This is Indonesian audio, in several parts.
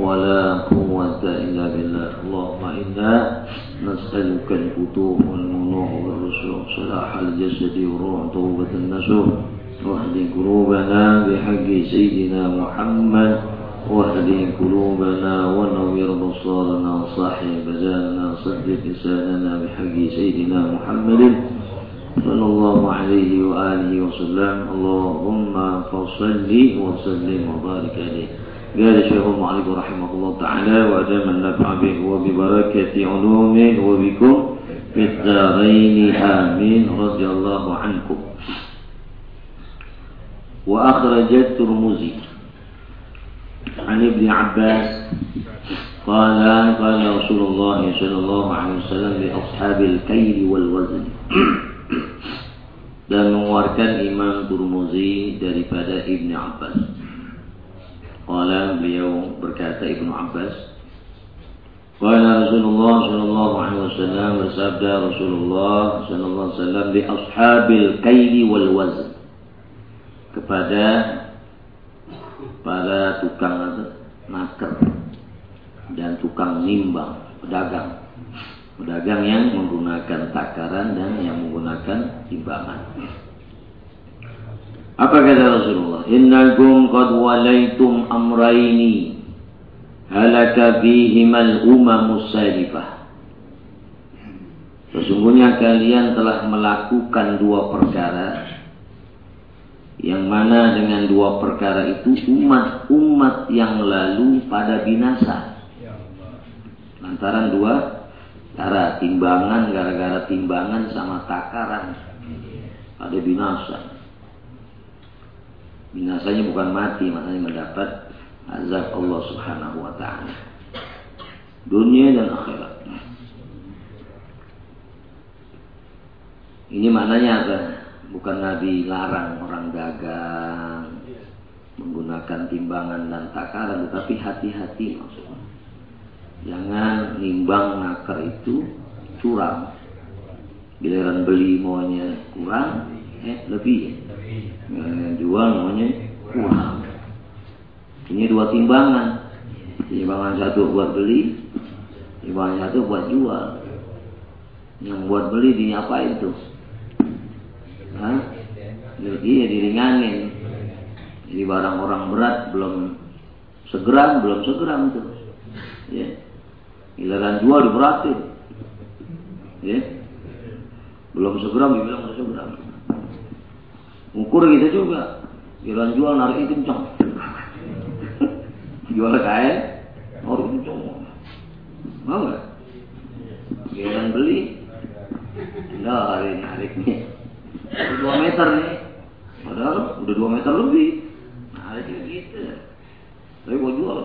ولا قوة إلا بالله. اللهم إنا نسألك الفتوح والمنوع والرسول صلاح الجسد والروح توبة النسوح واهد قلوبنا بحق سيدنا محمد. واهد قلوبنا ونوّر بصارنا وصاحب بداننا صدق لساننا بحق سيدنا محمد. صلى الله عليه وآله وسلم. اللهم فصل وسلم وبارك عليه. قال الشيخ المعلق رحمه الله تعالى وأدام النفع به وببركة علومه وبكم في الدارين آمين رضي الله عنكم وأخرج الترمذي عن ابن عباس قال قال رسول الله صلى الله عليه وسلم لأصحاب الكيل والوزن dan mengeluarkan Imam Turmuzi daripada Ibn Abbas. Qala beliau berkata Ibnu Abbas Qala Rasulullah sallallahu alaihi wasallam bersabda Rasulullah sallallahu alaihi wasallam di ashabil kaili wal wazn. Kepada para tukang naker dan tukang nimbang pedagang. Pedagang yang menggunakan takaran dan yang menggunakan timbangan apa kata Rasulullah? Innakum qad walaitum amraini halaka bihimal umamus salifah. Sesungguhnya kalian telah melakukan dua perkara yang mana dengan dua perkara itu umat-umat yang lalu pada binasa. Lantaran dua cara timbangan gara-gara timbangan sama takaran pada binasa. Binasanya bukan mati, maknanya mendapat azab Allah Subhanahu wa taala. Dunia dan akhirat. Ini maknanya apa? Bukan Nabi larang orang dagang menggunakan timbangan dan takaran, tetapi hati-hati maksudnya. Jangan nimbang nakar itu curang. Giliran beli maunya kurang, eh lebih ya jual namanya kurang. Ini dua timbangan. Timbangan satu buat beli, timbangan satu buat jual. Yang buat beli diapain itu? Hah? Iya diringanin. Jadi barang orang berat belum segeram, belum segeram tuh. Ya. Giliran jual diberatin. Ya. Belum segeram dibilang udah segeram. Ukur gitu juga. Giliran jual narik kencang. jual kain, narik kencang. Mau nggak? Giliran beli, hari nariknya. Dua meter nih. Padahal udah dua meter lebih. Nariknya gitu. Tapi gua jual.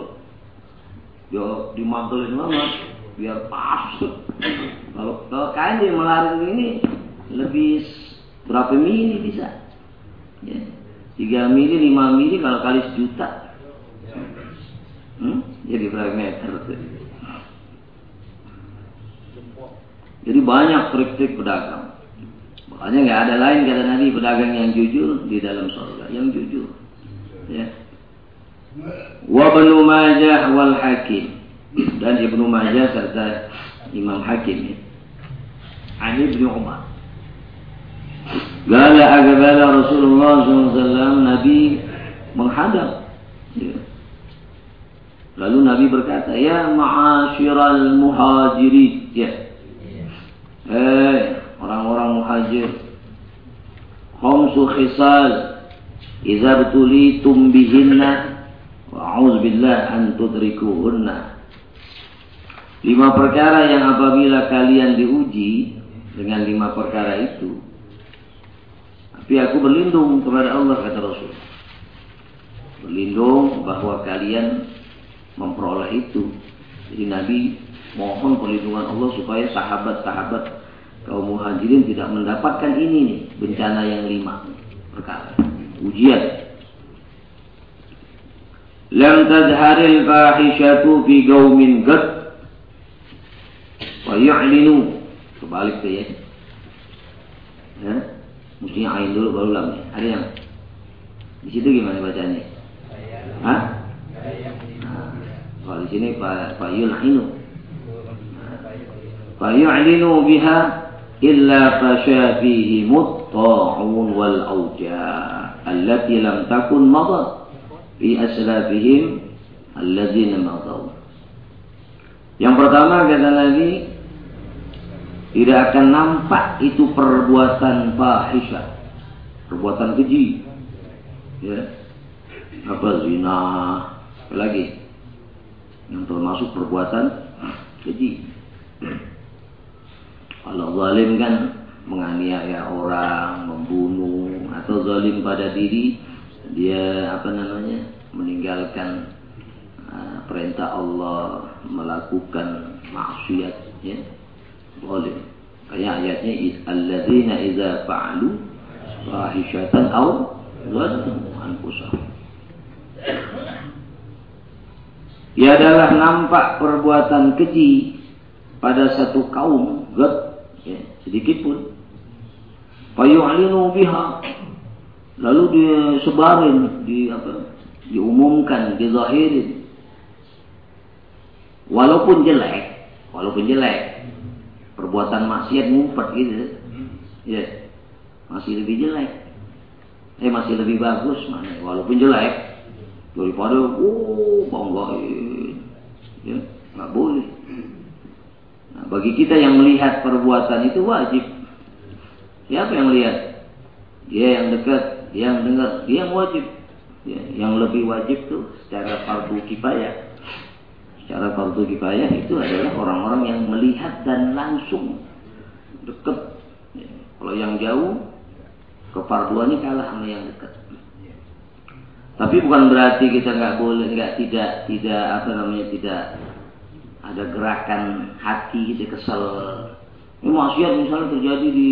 Ya dimantelin lama biar pas. Kalau kalau kain dia melarik ini lebih berapa mili bisa? Ya. 3 mili, 5 mili kalau kali sejuta. Hmm? Jadi berapa meter. Jadi banyak trik-trik pedagang. Makanya nggak ada lain kata Nabi pedagang yang jujur di dalam surga, yang jujur. Ya. Wa Ibnu Majah wal Hakim dan Ibnu Majah serta Imam Hakim ya. Ani Ibnu Umar Gala agabala Rasulullah SAW Nabi menghadap. Lalu Nabi berkata, Ya ma'asyiral muhajirin. Ya. Eh, orang-orang muhajir. Khamsu khisal. Iza betulitum bihinna. Wa'udzubillah an tudrikuhunna. Lima perkara yang apabila kalian diuji dengan lima perkara itu, tapi aku berlindung kepada Allah kata Rasul. Berlindung bahwa kalian memperoleh itu. Jadi Nabi mohon perlindungan Allah supaya sahabat-sahabat kaum muhajirin tidak mendapatkan ini nih bencana yang lima perkara. Ujian. Lam tadharil fahishatu fi qaumin gad. Wa yu'linu kebalik tuh ya. Ya mestinya ain dulu baru lam ya ada yang di situ gimana bacanya Hah? Nah, kalau di sini Pak Pak Yul'inu فيعلنوا بها إلا فشا فيهم الطاعون والأوجاع التي لم تكن مضت في أسلافهم الذين مضوا Yang pertama kata Nabi tidak akan nampak itu perbuatan fahisyah, perbuatan keji. Ya. Apa zina, apa lagi? Yang termasuk perbuatan keji. Kalau zalim kan menganiaya orang, membunuh atau zalim pada diri, dia apa namanya? meninggalkan uh, perintah Allah, melakukan maksiat ya. Zalim. Kayak ayatnya alladzina idza fa'alu fahishatan aw zalamu anfusahum. Ia adalah nampak perbuatan keji pada satu kaum, gak ya, sedikit pun fayu'linu biha lalu disebarin di apa diumumkan dizahirin walaupun jelek walaupun jelek perbuatan maksiat ngumpet gitu ya masih lebih jelek eh masih lebih bagus mana walaupun jelek daripada oh banggain ya nggak boleh Nah, bagi kita yang melihat perbuatan itu wajib. Siapa yang melihat? Dia yang dekat, dia yang dengar, dia yang wajib. Ya, yang lebih wajib tuh secara fardu kifayah. Secara fardu kifayah itu adalah orang-orang yang melihat dan langsung dekat. Ya, kalau yang jauh, kefarduannya kalah sama yang dekat. Tapi bukan berarti kita nggak boleh, nggak tidak, tidak apa namanya tidak ada gerakan hati gitu kesel. Ini maksiat misalnya terjadi di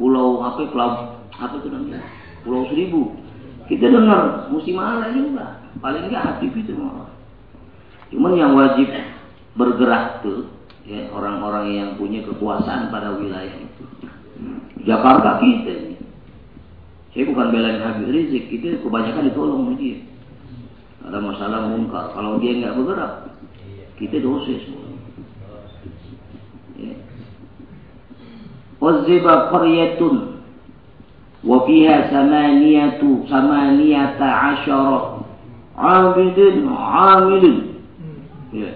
pulau apa pulau apa itu namanya? Pulau seribu. Kita dengar musim marah juga. Paling enggak hati itu malah cuman yang wajib bergerak tuh ya orang-orang yang punya kekuasaan pada wilayah itu Jakarta kita ini saya bukan belain Habib Rizik itu kebanyakan ditolong dia ada masalah mungkar kalau dia nggak bergerak kita dosa semua. Ya. Waziba qaryatun wa fiha samaniyatu samaniyata asyara abidin amilin. Ya.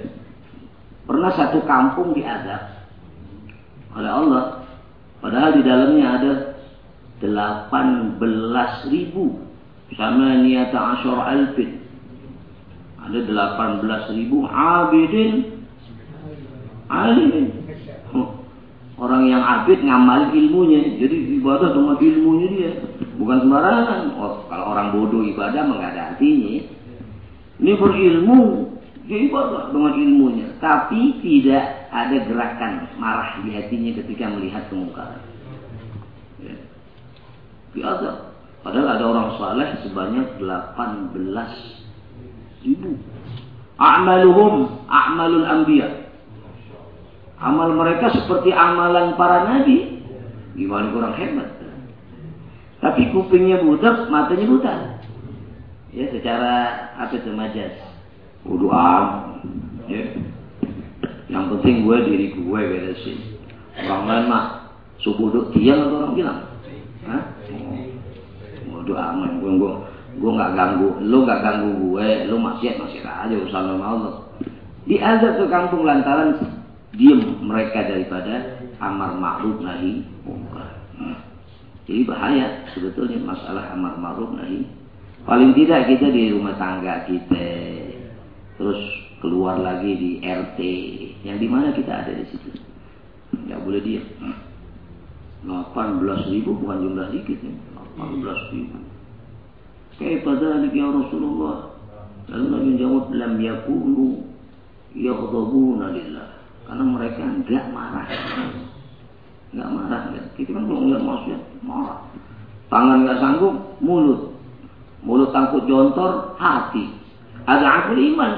Pernah satu kampung diadab oleh Allah. Padahal di dalamnya ada 18 ribu sama niata asyara alfin ada 18 ribu abidin alimin. Orang yang abid ngamal ilmunya. Jadi ibadah dengan ilmunya dia. Bukan sembarangan. Oh, kalau orang bodoh ibadah nggak ada artinya. Ini berilmu. Ibadah dengan ilmunya. Tapi tidak ada gerakan marah di hatinya ketika melihat kemungkaran. Ya. Biasa. Padahal ada orang saleh sebanyak 18 ribu. A'maluhum a'malul anbiya. Amal mereka seperti amalan para nabi. Gimana kurang hebat. Tapi kupingnya buta, matanya buta. Ya, secara apa itu majas. Wudu am. Ya. Yang penting gue diri gue beresin. Orang lain mah subuh tiang atau orang bilang. Hah? Wudu aman. Gue, gue gue nggak ganggu lu nggak ganggu gue lu maksiat maksiat aja urusan sama Allah diazab ke kampung lantaran diem mereka daripada amar ma'ruf nahi mungkar hmm. jadi bahaya sebetulnya masalah amar ma'ruf nahi paling tidak kita di rumah tangga kita terus keluar lagi di RT yang di mana kita ada di situ? Nggak boleh dia 18 ribu bukan jumlah sedikit ya. 18 ribu. Pada nabi ya Rasulullah? Lalu Nabi menjawab lam yakunu yaghdabuna lillah. Karena mereka nggak marah. Nggak marah ya. kita kan belum lihat maksudnya. Marah. Tangan nggak sanggup mulut. Mulut tangkut jontor hati. Ada akhir iman.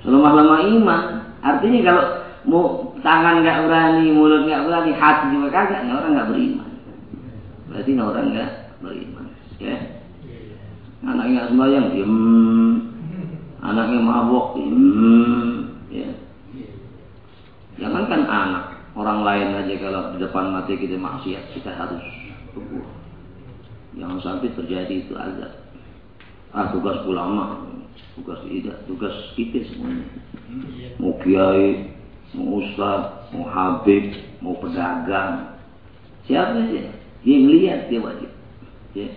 Selemah-lemah iman. Artinya kalau mau tangan nggak berani, mulut nggak berani, hati juga kagak, ini orang nggak beriman. Berarti ini orang nggak beriman. Ya. Anaknya sembahyang, diem. Anaknya mabok, diem. Ya. Jangankan anak, orang lain aja kalau di depan mati kita maksiat, kita harus tegur. Jangan sampai terjadi itu azab. Ah tugas ulama, tugas tidak, tugas kita semuanya. Mau kiai, mau ustaz, mau habib, mau pedagang, siapa sih? Dia melihat dia wajib. Ya.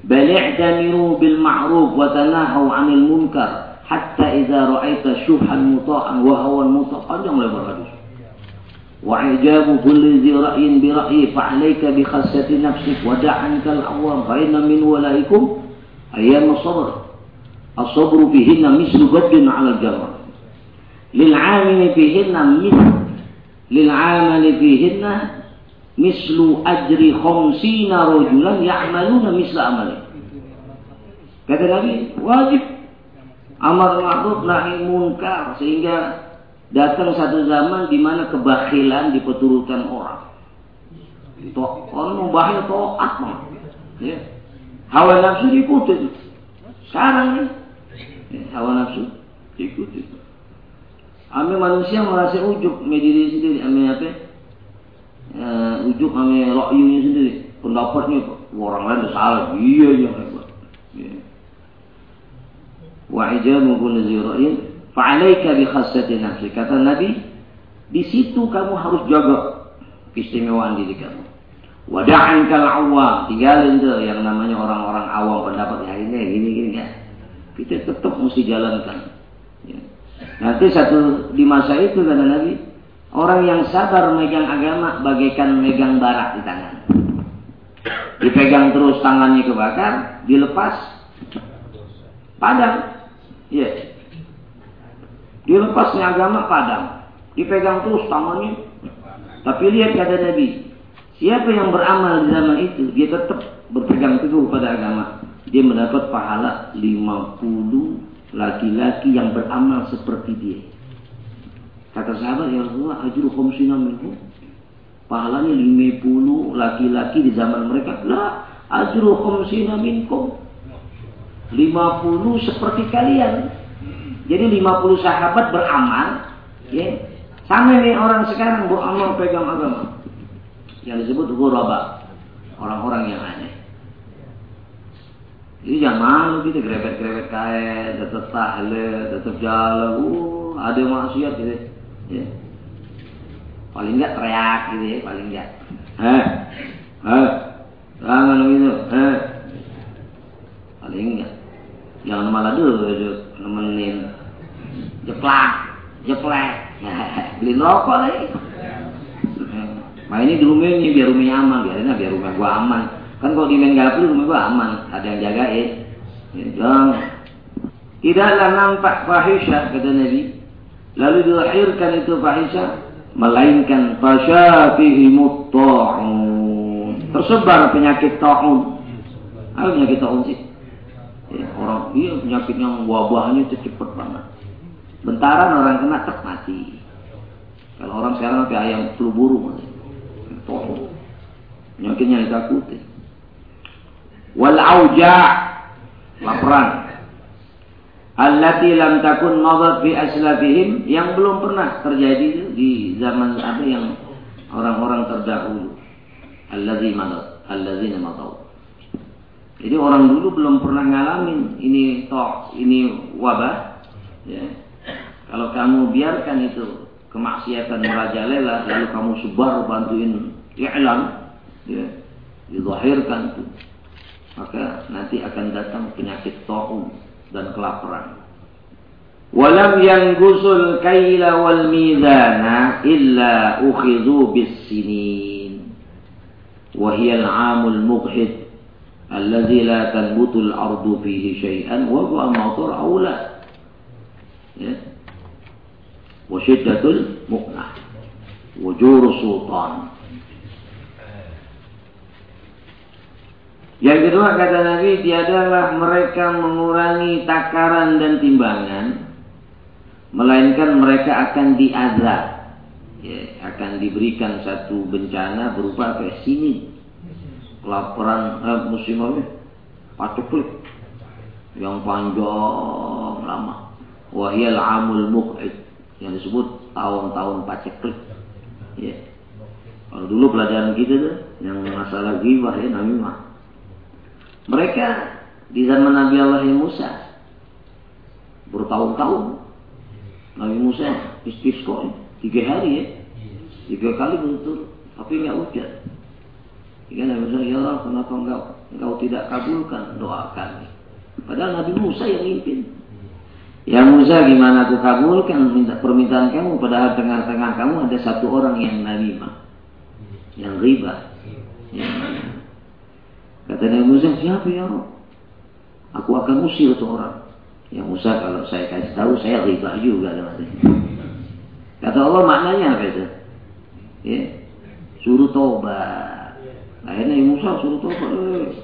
بل اعتمروا بالمعروف وتناهوا عن المنكر حتى إذا رأيت شبها مطاعا وهوى مطاعا panjang lebar hadis وإعجاب كل ذي رأي برأيه فعليك بخسة نفسك ودع عنك العوام فإن من ولائكم أيام الصبر As-sabru fihinna mislu baddin 'ala al-jarrah. Lil 'amili fihinna mislu lil 'amali fihinna mislu ajri khomsina rojulan, ya'maluna misla amali. Kata Nabi, wajib amar ma'ruf nahi munkar sehingga datang satu zaman di mana kebakilan dipeturutkan orang. Orang membahas toat mah. Ya. Hawa nafsu diputus. Sekarang nih, hawa nafsu diikuti. Ame manusia merasa ujuk mediri sendiri, ame apa? Ya, ujuk ame rokyunya sendiri, pendapatnya orang lain salah, iya yang hebat. Ya. Wa ijabu kulli zira'in Fa'alaika bi khassati nafsi. Kata Nabi, di situ kamu harus jaga keistimewaan diri kamu. Wada'an kal awam. Tinggalin tuh yang namanya orang-orang awam pendapat ya ini gini gini ya. Kita tetap mesti jalankan. Ya. Nanti satu di masa itu kata Nabi, orang yang sabar megang agama bagaikan megang barak di tangan. Dipegang terus tangannya kebakar, dilepas padam. Ya. Dilepasnya agama padam. Dipegang terus tangannya. Tapi lihat kata Nabi. Siapa yang beramal di zaman itu. Dia tetap berpegang teguh pada agama. Dia mendapat pahala 50 laki-laki yang beramal seperti dia. Kata sahabat, ya Rasulullah, ajru khumsina minhu. Pahalanya 50 laki-laki di zaman mereka. Lah, khumsina minkum. 50 seperti kalian. Jadi 50 sahabat beramal, ya. Sama nih orang sekarang beramal pegang agama. Yang disebut ghuraba. Orang-orang yang aneh. Jadi jangan malu gitu grebet-grebet kain, tetap tahlil, tetap jalan, uh, ada maksiat gitu. Ya. Paling enggak teriak gitu ya, paling enggak. Eh, eh, jangan gitu, eh. Paling enggak. Jangan malah dulu nemenin jeplak, jeplek, beli rokok lagi. Nah ini di rumah ini biar rumahnya aman, biarin biar rumah gua aman. Kan kalau di main gapur rumah gua aman, ada yang jagain. Ya, jangan. Tidaklah nampak fahisha kata Nabi. Lalu dilahirkan itu fahisha melainkan fasyafihi mutta'un. Tersebar penyakit ta'un. Apa penyakit ta'un sih? Ya, orang iya penyakit yang wabahnya itu cepat banget. Bentaran orang kena cek mati. Kalau orang sekarang sampai ayam flu burung, tolong. Penyakitnya ditakuti. Wal auja laparan. Allati lam takun madat fi aslafihim yang belum pernah terjadi di zaman apa yang orang-orang terdahulu. Alladzi madat, alladzina madat. Jadi orang dulu belum pernah ngalamin ini toh, ini wabah. Ya. Kalau kamu biarkan itu kemaksiatan merajalela, lalu kamu sebar bantuin i'lam, ya, dizahirkan itu, maka nanti akan datang penyakit tahu dan kelaparan. Walam yang gusul kaila wal mizana illa ukhidhu bis sinin. Wahiyal amul mughid alladhi la tanbutul ardu fihi syai'an wa huwa matur aula. Ya. wa syiddatul mu'nah wujur sultan Yang kedua kata Nabi, tiadalah mereka mengurangi takaran dan timbangan, melainkan mereka akan diazab. Ya, akan diberikan satu bencana berupa kayak sini kelaparan eh, musim apa? Patuklik yang panjang lama. Wahyal amul muqid yang disebut tahun-tahun paceklik. Ya. Kalau dulu pelajaran kita tuh yang masalah ghibah ya namimah mereka di zaman Nabi Allah Musa. Bertahun-tahun. Nabi Musa istisqa tiga hari ya. Tiga kali betul tapi nggak hujan Jika Nabi Musa ya Allah kenapa engkau engkau tidak kabulkan doa kami? Padahal Nabi Musa yang mimpin. Ya Musa gimana aku kabulkan minta permintaan kamu? Padahal tengah-tengah kamu ada satu orang yang namimah. Yang riba. Yang Kata Nabi Musa, siapa ya Allah? Aku akan usir itu orang. Ya Musa kalau saya kasih tahu saya riba juga Kata Allah maknanya apa itu? Ya, suruh tobat. Akhirnya Musa suruh tobat. Eh,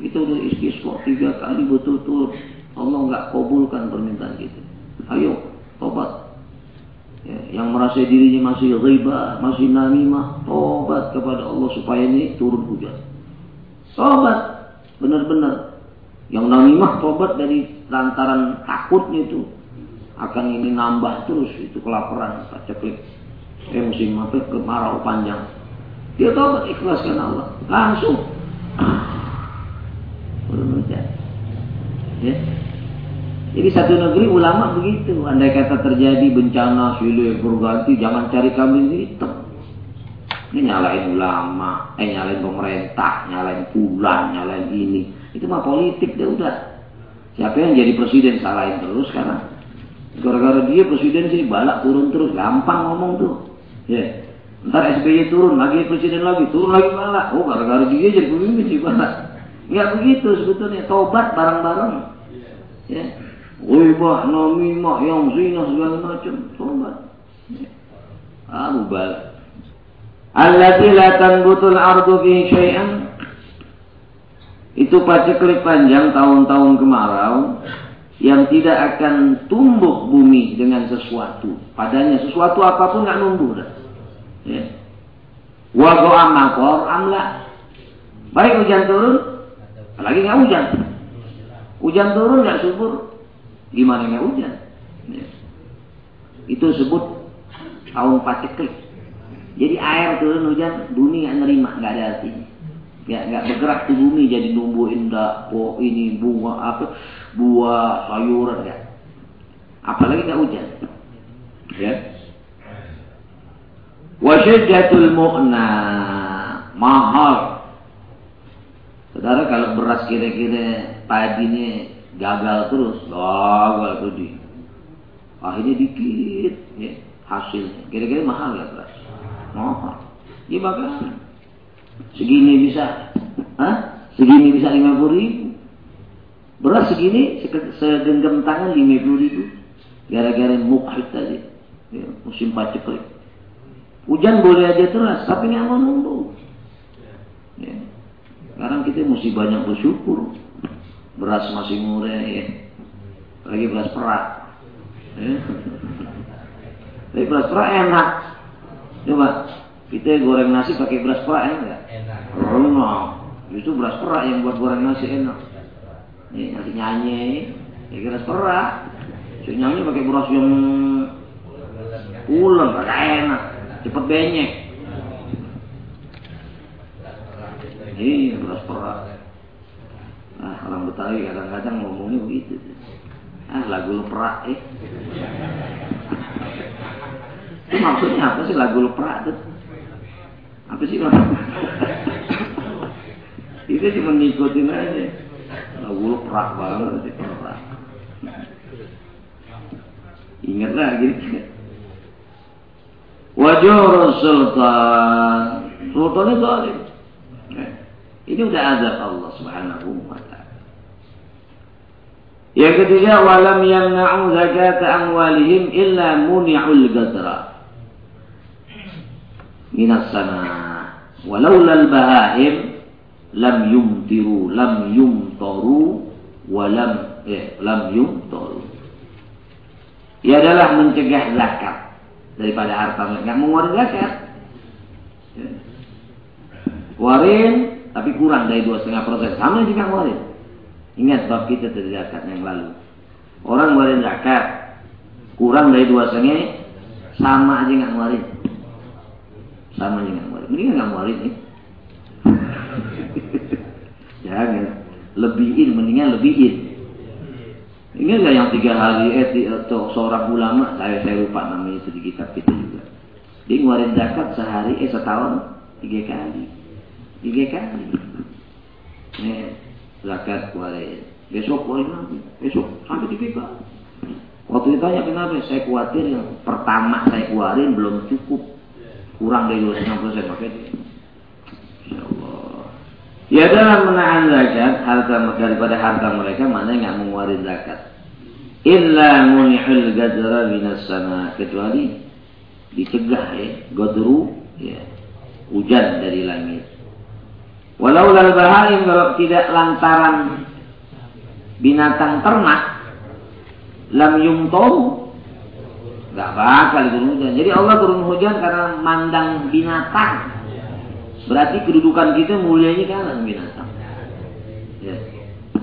kita udah istisqa tiga kali betul-betul Allah nggak kabulkan permintaan kita. Ayo tobat. Ya, yang merasa dirinya masih riba, masih namimah, tobat kepada Allah supaya ini turun hujan. Tobat benar-benar. Yang namimah tobat dari lantaran takutnya itu akan ini nambah terus itu kelaparan eh musim apa kemarau panjang dia tobat ikhlaskan Allah langsung ya. Jadi satu negeri ulama begitu. Andai kata terjadi bencana silih berganti, jangan cari kambing hitam. Ini nyalain ulama, eh nyalain pemerintah, nyalain pulang, nyalain ini. Itu mah politik deh udah. Siapa yang jadi presiden salahin terus karena gara-gara dia presiden sih balak turun terus, gampang ngomong tuh. Ya. Yeah. Ntar SBY turun lagi presiden lagi, turun lagi balak. Oh gara-gara dia jadi pemimpin sih balak. Enggak begitu sebetulnya, tobat bareng-bareng. Ya. Wibah, namimah, yang zina segala macam, tobat. Ya. Abu balak. Allati la tanbutul ardu fi syai'an itu paceklik panjang tahun-tahun kemarau yang tidak akan tumbuh bumi dengan sesuatu. Padanya sesuatu apa pun nggak numbuh dah. Ya. Wa amakor amla. Baik hujan turun, lagi nggak hujan. Hujan turun nggak subur, gimana nggak hujan? Ya. Itu sebut tahun paceklik. Jadi air turun hujan, bumi nggak nerima, nggak ada artinya. Nggak nggak bergerak di bumi jadi numbuhin oh ini bunga apa, buah sayuran ya. Apalagi nggak hujan. Ya. Wasyiddatul mu'na mahal. Saudara kalau beras kira-kira padi ini gagal terus, gagal terus. Akhirnya dikit ya, hasilnya. Kira-kira mahal ya beras. Ya bagaimana? Segini bisa. Hah? Segini bisa lima puluh ribu. Beras segini segenggam tangan lima puluh ribu. Gara-gara mukhid tadi. Ya, musim paceklik. Hujan boleh aja terus, tapi nggak mau nunggu. Ya. Sekarang kita mesti banyak bersyukur. Beras masih murah ya. Lagi beras perak. Ya. Tapi beras perak enak. Coba kita goreng nasi pakai beras perak enak nggak? Enak. Justru beras perak yang buat goreng nasi enak. Nih nanti nyanyi, ya beras perak. Si nyanyi pakai beras yang ulang, gak enak, cepet benyek. Ini beras perak. Ah, orang Betawi kadang-kadang ngomongnya begitu. Ah, lagu leprak eh. Itu maksudnya apa sih lagu leprak itu? Apa sih maksudnya? Itu cuma ngikutin aja. Lagu leprak banget sih leprak. Ingat lagi. Wajur sultan. Itu zalim. Ini udah azab Allah subhanahu wa ta'ala. Yang ketiga, walam yamna'u zakat amwalihim illa muni'ul gadra. Minas. Walau lal bahaim lam yumtiru, lam yumtaru, walam eh, lam yumtaru. Ia adalah mencegah zakat daripada harta mereka. Mengeluarkan zakat. Ya. Warin, tapi kurang dari dua setengah persen. Sama juga warin. Ingat bab kita dari zakat yang lalu. Orang ngeluarin zakat kurang dari dua setengah sama aja nggak ngeluarin. Sama nggak ngeluarin. Ini nggak ngeluarin nih. Jangan lebihin, mendingan lebihin. Ini nggak yang tiga hari eh atau seorang ulama saya saya lupa namanya itu di kitab kita juga. Dia ngeluarin zakat sehari eh setahun tiga kali, tiga kali. Nih, zakat keluarin. Besok keluarin lagi. Besok sampai tiga kali. Waktu ditanya kenapa, saya khawatir yang pertama saya keluarin belum cukup. Kurang dari 250 saya pakai. Ya dalam menahan zakat harta daripada harta mereka mana nggak mengeluarkan zakat. Illa munihul gadra minas sana kecuali dicegah ya gadru ya hujan dari langit Walau lal bahaim kalau tidak lantaran binatang ternak lam yumtoru nggak bakal turun hujan. Jadi Allah turun hujan karena mandang binatang. Berarti kedudukan kita mulianya kalah binatang. Ya.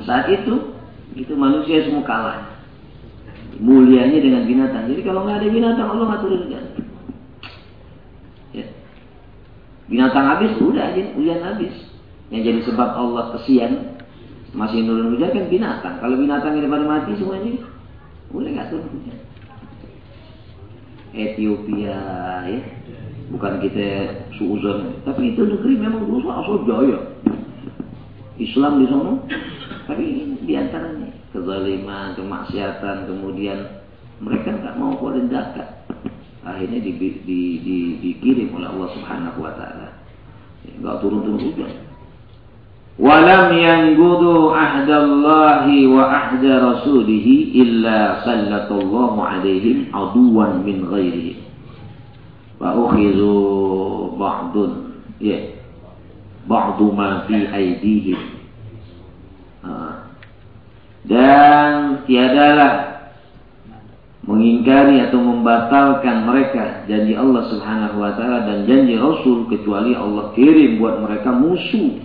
Saat itu itu manusia semua kalah. Mulianya dengan binatang. Jadi kalau nggak ada binatang Allah nggak turun hujan. Ya. Binatang habis udah aja hujan habis yang jadi sebab Allah kesian masih nurun hujan kan binatang. Kalau binatang ini pada mati semuanya, boleh nggak turun hujan? Ethiopia ya, bukan kita suuzon, tapi itu negeri memang dulu asal jaya. Islam di sana, tapi di antaranya kezaliman, kemaksiatan, kemudian mereka nggak mau keluarin zakat. Akhirnya di, di, di, oleh Allah Subhanahu Wa Taala. Nggak turun-turun hujan. Walam yanggudu ahdallahi wa ahda rasulihi illa sallallahu alaihim aduan min ghairihi. Wa ukhizu ba'dun. Ya. Ba'du ma fi aidihim. Dan tiadalah mengingkari atau membatalkan mereka janji Allah Subhanahu wa taala dan janji Rasul kecuali Allah kirim buat mereka musuh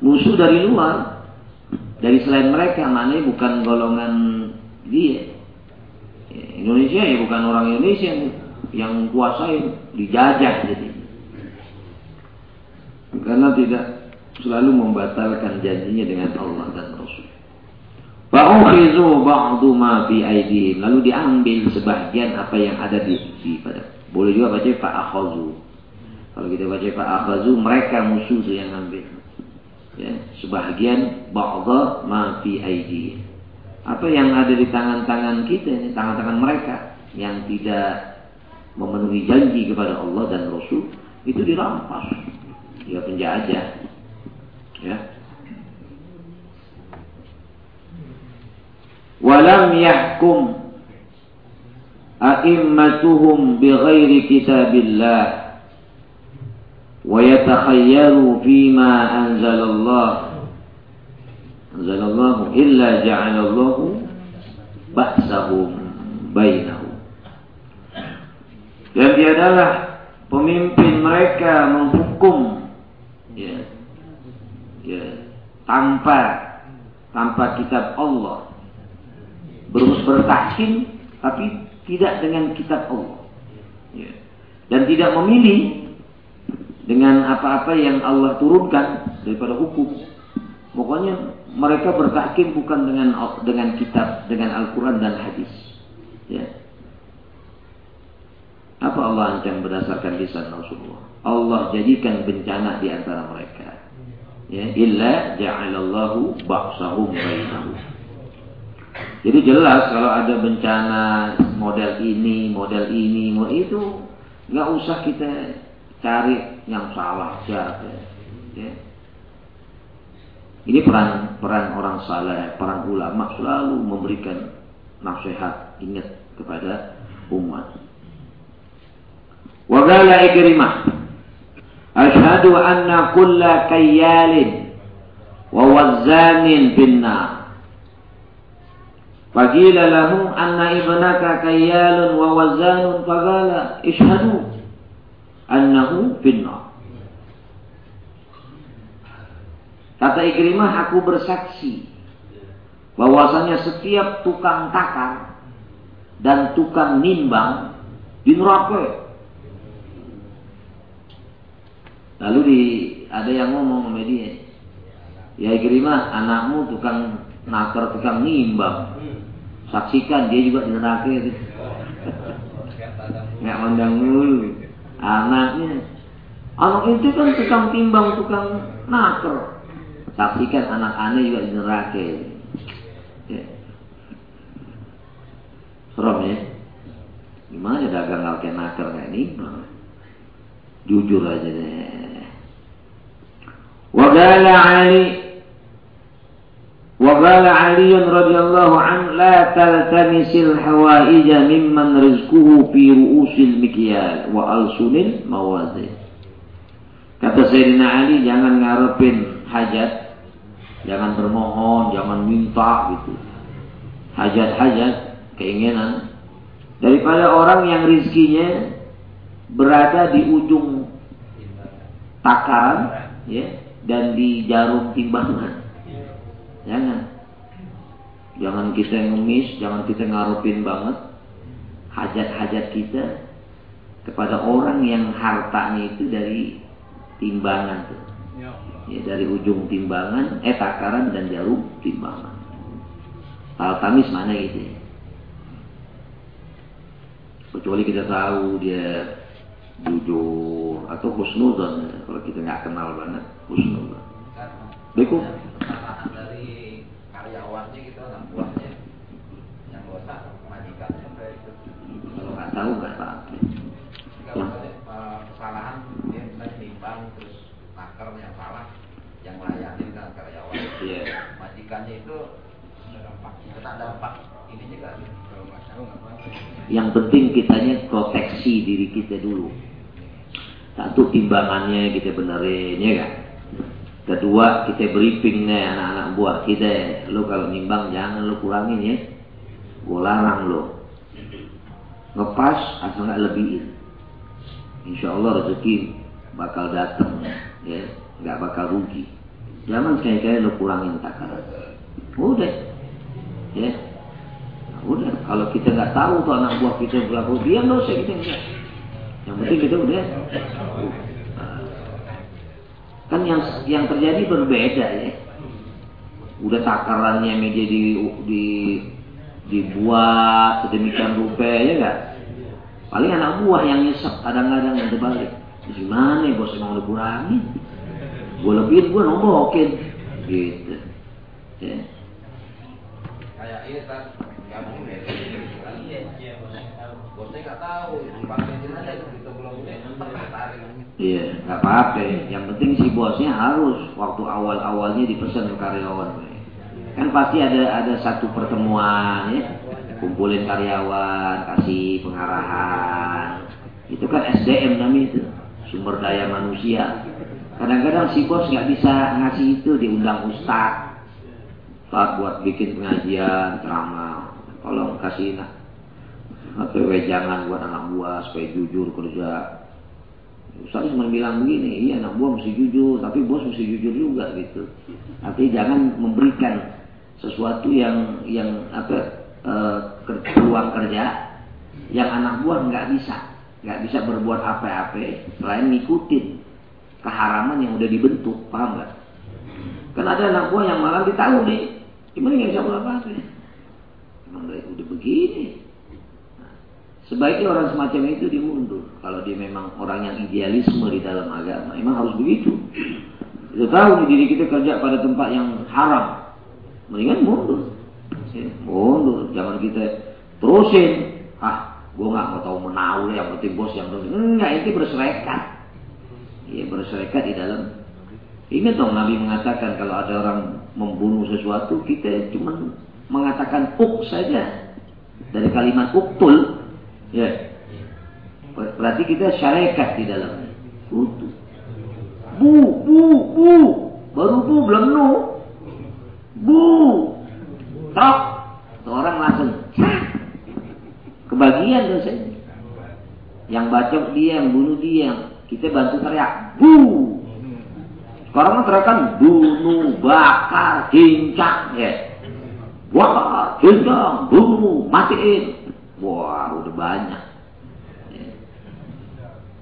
musuh dari luar dari selain mereka mana bukan golongan dia Indonesia ya bukan orang Indonesia yang, yang kuasai dijajah jadi karena tidak selalu membatalkan janjinya dengan Allah dan Rasul. Fa'ukhizu ba'du ma fi aidihim. Lalu diambil sebagian apa yang ada di, di pada. Boleh juga baca fa'akhazu. Kalau kita baca fa'akhazu, mereka musuh yang ambil ya, sebagian ba'dha ma fi aidi. Apa yang ada di tangan-tangan kita ini, tangan-tangan mereka yang tidak memenuhi janji kepada Allah dan Rasul itu dirampas. Ya penjajah. Ya. Walam yahkum a'immatuhum bighairi kitabillah ويتخيروا فيما أنزل الله أنزل الله إلا جعل الله بأسهم بينهم dan tiadalah pemimpin mereka menghukum ya, ya, tanpa tanpa kitab Allah berus bertahkim tapi tidak dengan kitab Allah ya. dan tidak memilih dengan apa-apa yang Allah turunkan daripada hukum. Pokoknya mereka bertahkim bukan dengan dengan kitab, dengan Al-Quran dan hadis. Ya. Apa Allah ancam berdasarkan lisan Rasulullah? Allah jadikan bencana di antara mereka. Ya, illa ja'alallahu ba'sahum bainahum. Jadi jelas kalau ada bencana model ini, model ini, model itu, nggak usah kita cari yang salah saja. Ya. Ini peran peran orang saleh, peran ulama selalu memberikan nasihat ingat kepada umat. Wa qala Ikrimah Ashhadu anna kulla kayyalin wa wazzanin binnar. Faqila lahu anna ibnaka kayyalun wa wazzanun faqala ishhadu annahu finnar. Kata Ikrimah, aku bersaksi bahwasanya setiap tukang takar dan tukang nimbang di neraka. Lalu di ada yang ngomong sama dia, ya Ikrimah, anakmu tukang nakar, tukang nimbang. Saksikan dia juga di neraka itu. Nggak mandang dulu. Anaknya, anak itu kan tukang timbang, tukang nakar. Saksikan anak aneh juga di neraka. Ya. Serem ya. Gimana dagang nggak kayak nakal kayak ini? Jujur aja deh. Wagala Ali وقال علي رضي الله عنه لا تلتمس الحوائج ممن رزقه في رؤوس المكيال وألسن الموازين Kata Sayyidina Ali jangan ngarepin hajat Jangan bermohon, jangan minta gitu. Hajat-hajat, keinginan. Daripada orang yang rizkinya berada di ujung takaran ya, dan di jarum timbangan. Jangan. Jangan kita ngemis, jangan kita ngarupin banget hajat-hajat kita kepada orang yang hartanya itu dari timbangan tuh ya, dari ujung timbangan, eh takaran dan jarum timbangan. Tamis mana gitu ya. Kecuali kita tahu dia jujur atau husnuzon ya. kalau kita nggak kenal banget husnuzon. Beku. Dari karyawannya kita anak buahnya yang dosa majikan sampai itu. Kalau nggak tahu nggak tahu. Kalau eh, kesalahan dia misalnya nimbang terus naker yang salah yang melayani kan karyawan Iya. majikannya itu dampak kena dampak ini juga kalau nggak tahu nggak apa Yang penting kitanya proteksi diri kita dulu. Satu timbangannya kita benerin ya kan. Kedua kita briefing nih anak-anak buah kita. Lu kalau nimbang jangan lu kurangin ya. Gue larang lo. Ngepas asal nggak lebihin. Insya Allah rezeki bakal datang ya. Nggak bakal rugi. Jangan sekali-kali lo kurangin takaran udah. Ya. Udah. Kalau kita nggak tahu tuh anak buah kita berlaku dia nggak usah kita enggak yang penting kita udah. Kan yang yang terjadi berbeda ya. Udah takarannya media di di dibuat sedemikian rupa ya enggak paling anak buah yang nyesek kadang-kadang yang terbalik gimana ya bos emang udah kurangin gue lebihin gue nombokin. Gitu. Ya. Kayak ini kan nggak mau deh bosnya nggak tahu. Pakai aja kita belum tarik Iya, nggak apa-apa. Yang penting si bosnya harus waktu awal-awalnya dipesan ke karyawan. Kan pasti ada ada satu pertemuan ya, kumpulin karyawan, kasih pengarahan. Itu kan SDM namanya itu, sumber daya manusia. Kadang-kadang si bos nggak bisa ngasih itu diundang ustad, saat buat bikin pengajian, ceramah. Tolong kasih nah, atau jangan buat anak buah supaya jujur kerja. Ustaz cuma bilang begini, iya anak buah mesti jujur, tapi bos mesti jujur juga gitu. Artinya jangan memberikan sesuatu yang yang apa e, peluang kerja yang anak buah nggak bisa, nggak bisa berbuat apa-apa selain ngikutin keharaman yang udah dibentuk, paham nggak? Kan ada anak buah yang malah ditahu nih, gimana nggak bisa apa-apa? Emang udah, udah begini, Sebaiknya orang semacam itu dimundur. Kalau dia memang orang yang idealisme di dalam agama, memang harus begitu. Kita tahu nih diri kita kerja pada tempat yang haram, mendingan mundur. Mundur, jangan kita terusin. Ah, gue nggak mau tahu menau yang penting bos yang penting. Enggak, itu berserikat. Iya berserikat di dalam. Ingat dong Nabi mengatakan kalau ada orang membunuh sesuatu kita cuma mengatakan uk saja. Dari kalimat uktul ya. Berarti kita syarikat di dalamnya utuh. Bu bu bu. Baru bu belum nu. Bu. Tok orang langsung kebagian dosanya yang bacok dia yang bunuh dia kita bantu teriak bu sekarang kan teriakan bunuh, bakar, cincang, ya. Wah, cincang, bunuh, matiin. Wah, udah banyak. Ya.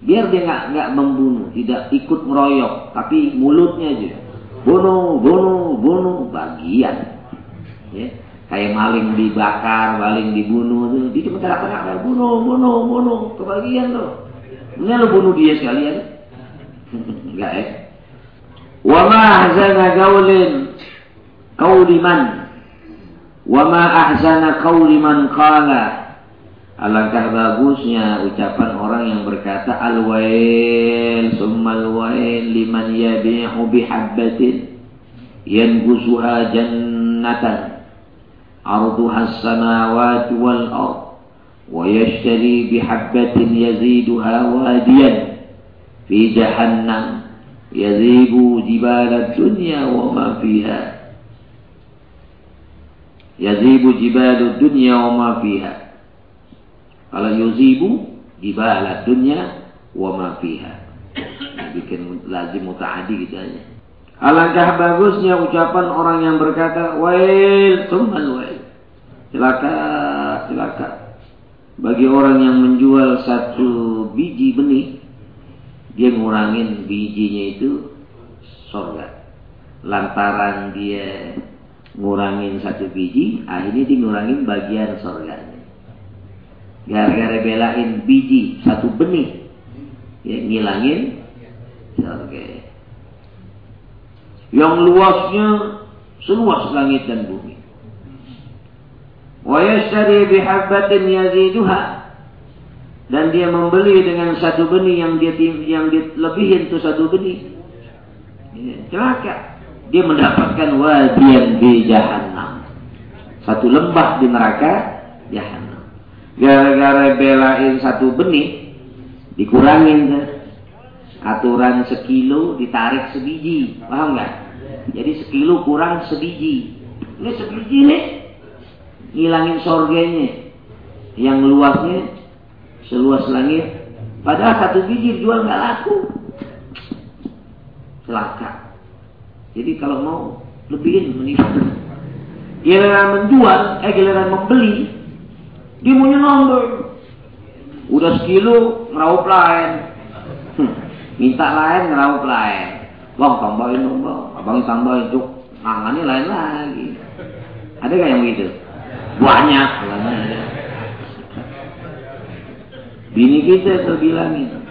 Biar dia nggak nggak membunuh, tidak ikut meroyok, tapi mulutnya aja. Bunuh, bunuh, bunuh, bagian. Ya kayak maling dibakar, maling dibunuh, di cuma teriak-teriak, bunuh, bunuh, bunuh, kebagian tuh. ini lo bunuh dia sekalian. Enggak eh? Wa ma ahzana gaulin kauliman, Wa ma ahzana qauliman kala Alangkah bagusnya ucapan orang yang berkata al-wail summal wail liman yabi'u bihabbatin yanqusuha jannatan arduha as-samawati wal ard wa yashtari bihabbatin yaziduha wadiyan fi jahannam يذيب جبال الدنيا وما فيها يذيب جبال الدنيا وما فيها kalau yuzibu jibal dunya wa ma fiha bikin lazim mutaadi gitu aja alangkah bagusnya ucapan orang yang berkata wail summal wail celaka celaka bagi orang yang menjual satu biji benih dia ngurangin bijinya itu sorga. Lantaran dia ngurangin satu biji, akhirnya dia ngurangin bagian sorganya. Gara-gara belain biji satu benih, ya, ngilangin sorga. Yang luasnya seluas langit dan bumi. Wa yashtari bihabbatin dan dia membeli dengan satu benih yang dia yang dia lebihin itu satu benih. Celaka. Dia mendapatkan wadian di jahannam. Satu lembah di neraka jahannam. Gara-gara belain satu benih dikurangin aturan sekilo ditarik sebiji. Paham nggak? Jadi sekilo kurang sebiji. Ini sebiji nih ngilangin sorganya yang luasnya seluas langit. Padahal satu biji jual nggak laku. Celaka. Jadi kalau mau lebihin menipu. Giliran menjual, eh giliran membeli, dia mau. Udah sekilo ngeraup lain. Minta lain ngeraup lain. Bang tambahin dong bang. Abang tambahin cuk. Nangannya lain lagi. Ada gak yang begitu? Banyak. Bini kita tuh bilangin.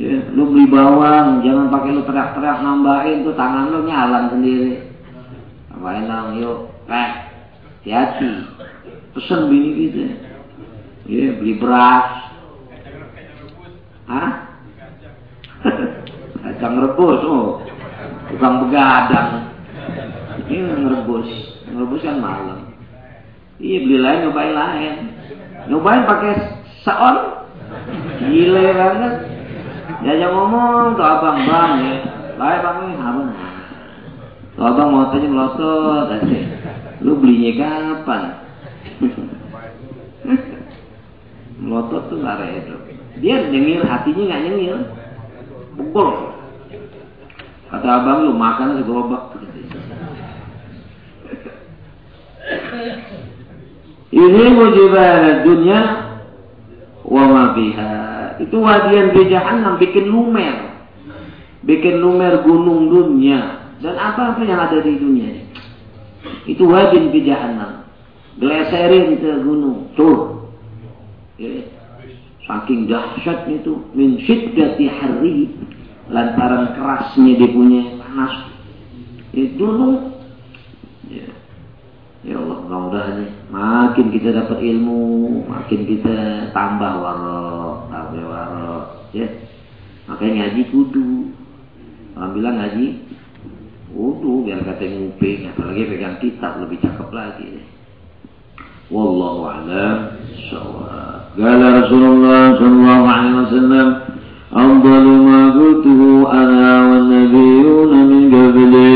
Ya, lu beli bawang, jangan pakai lu teriak-teriak nambahin tuh tangan lu nyalan sendiri. Nambahin dong, yuk, pek, hati-hati. Pesen bini kita. Ya, beli beras. Hah? Kacang rebus, oh. Tukang begadang. Ini ngerebus. Ngerebus kan malam. Iya, beli lain, nyobain lain. Nyobain pakai saon, Gile banget. Diajak ngomong tuh abang bang ya. Baik bang ini abang. Tuh abang mau tanya melotot aja. Lu belinya kapan? melotot tuh nggak itu. Dia nyengir hatinya nggak nyengir. Pukul. Kata abang lu makan segerobak. Ini mujibah dunia wa ma biha. Itu wadian di jahannam bikin lumer. Bikin lumer gunung dunia dan apa-apa yang ada di dunia. Itu wadian di jahannam. Geleserin ke gunung. Tuh. Ya. Saking dahsyatnya itu min syiddati harri lantaran kerasnya dia punya panas. Itu gunung ya. Ya Allah, mudah-mudahan nih. Makin kita dapat ilmu, makin kita tambah warok, tambah warok. Ya. Makanya ngaji kudu. Orang bilang ngaji kudu, biar kata nguping. Apalagi pegang kitab lebih cakep lagi. Ya. Wallahu a'lam bishawab. Qala Rasulullah sallallahu alaihi wasallam, "Afdalu maqoutuhu ana wan nabiyyuna min qabli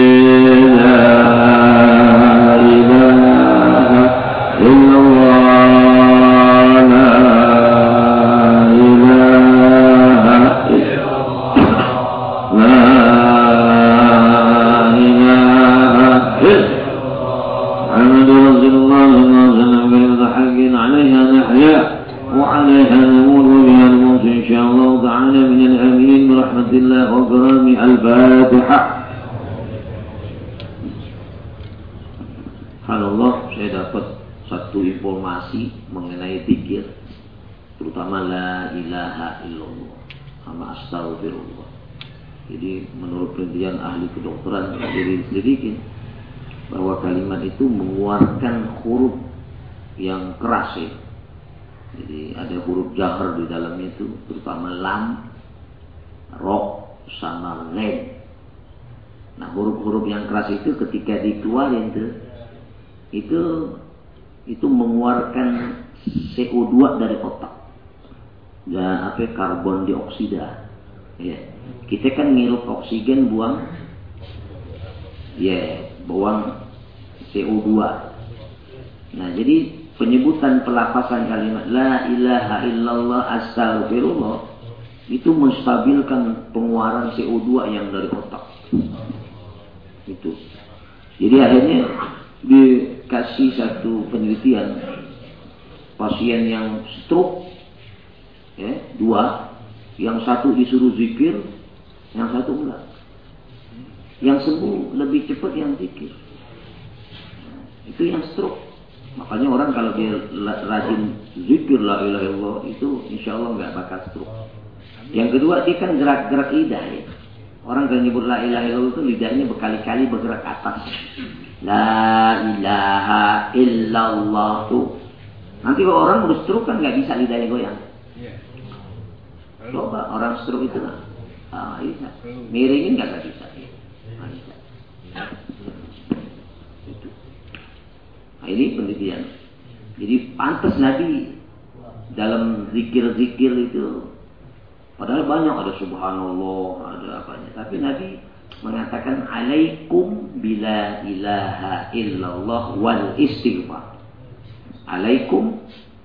pertama la ilaha illallah sama astagfirullah jadi menurut penelitian ahli kedokteran sendiri sedikit bahwa kalimat itu mengeluarkan huruf yang keras ya. Jadi ada huruf jahar di dalamnya itu terutama lam, rok, sama len. Nah huruf-huruf yang keras itu ketika dikeluarin itu itu itu mengeluarkan CO2 dari otak dioksida. Ya. Kita kan ngirup oksigen buang ya, buang CO2. Nah, jadi penyebutan pelafasan kalimat la ilaha illallah astagfirullah itu menstabilkan pengeluaran CO2 yang dari otak. Itu. Jadi akhirnya dikasih satu penelitian pasien yang stroke ya, dua yang satu disuruh zikir, yang satu enggak. Yang sembuh lebih cepat yang zikir. Itu yang stroke. Makanya orang kalau dia rajin zikir la ilaha illallah itu insya Allah nggak bakal stroke. Yang kedua dia kan gerak-gerak lidah ya. Orang kalau nyebut la ilaha illallah itu lidahnya berkali-kali bergerak atas. La ilaha illallah tuh. Nanti kalau orang udah stroke kan nggak bisa lidahnya goyang. Coba orang stroke itu lah. Ah, bisa. Miringin nggak bisa. Ah, bisa. Itu. Nah, ini penelitian. Jadi pantas Nabi dalam zikir-zikir itu padahal banyak ada subhanallah, ada apanya. Tapi Nabi mengatakan alaikum bila ilaha illallah wal istighfar. Alaikum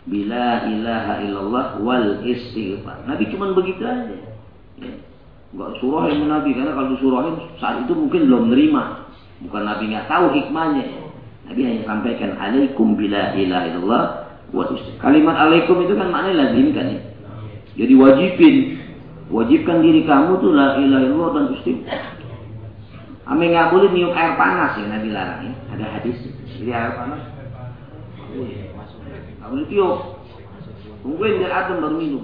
Bila ilaha illallah wal istighfar. Nabi cuma begitu aja. Ya. Enggak surahin Nabi karena kalau disurahin saat itu mungkin belum nerima. Bukan Nabi nggak tahu hikmahnya. Nabi hanya sampaikan alaikum bila ilaha illallah wal istighfar. Kalimat alaikum itu kan maknanya lazim kan ya. Jadi wajibin. Wajibkan diri kamu tuh la ilaha illallah dan istighfar. Ame nggak boleh niup air panas ya Nabi larang ya. Ada hadis. Jadi air panas. Oh, iya. Boleh tiup. Tungguin biar adem baru minum.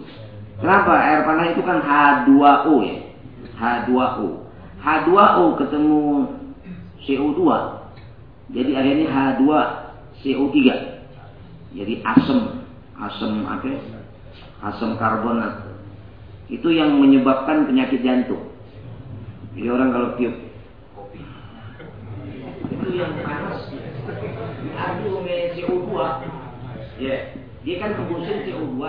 Kenapa? Air panas itu kan H2O ya. H2O. H2O ketemu CO2. Jadi akhirnya H2CO3. Jadi asam, asam apa? Asam karbonat. Itu yang menyebabkan penyakit jantung. Jadi orang kalau tiup itu yang panas diadu sama CO2 Ya, dia kan hembusin CO2.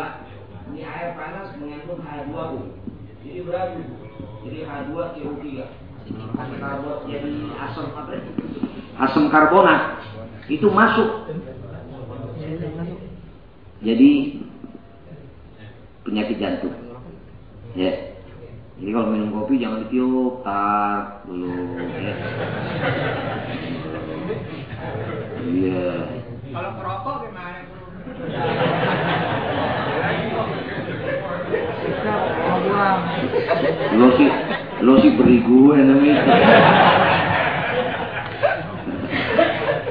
Ini air panas mengandung H2O. Jadi berapa? Jadi H2 CO3. Asam karbon jadi asam apa? Asam karbonat itu masuk. Jadi penyakit jantung. Ya. Jadi kalau minum kopi jangan ditiup, tak dulu. Ya. Iya. Kalau merokok Lo sih, lo sih beri gue namanya.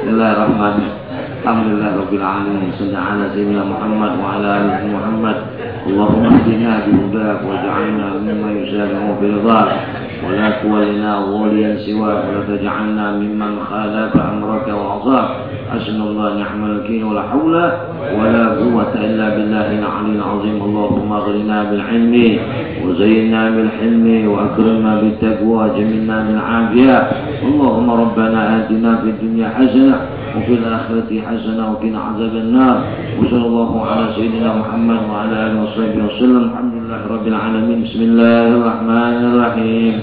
Bismillahirrahmanirrahim. Alhamdulillah Rabbil Alamin Salli ala Sayyidina Muhammad wa ala alihi Muhammad Allahumma ihdina bi hudak wa ja'alna mimman yusabihu bi ridak ولا تولنا وليا سواك ولا تجعلنا ممن خالف أمرك وعصاك. حسن الله نعم الوكيل ولا حول ولا قوة إلا بالله العلي العظيم. اللهم اغرنا بالعلم وزينا بالحلم وأكرمنا بالتقوى جملنا بالعافية. اللهم ربنا آتنا في الدنيا حسنة وفي الآخرة حسنة وقنا عذاب النار. وصلى الله على سيدنا محمد وعلى آله وصحبه وسلم. الحمد لله رب العالمين بسم الله الرحمن الرحيم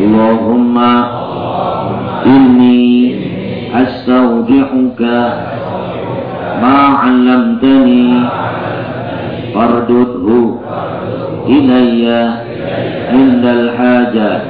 اللهم إني أستودعك ما علمتني فاردده إلي عند الحاجة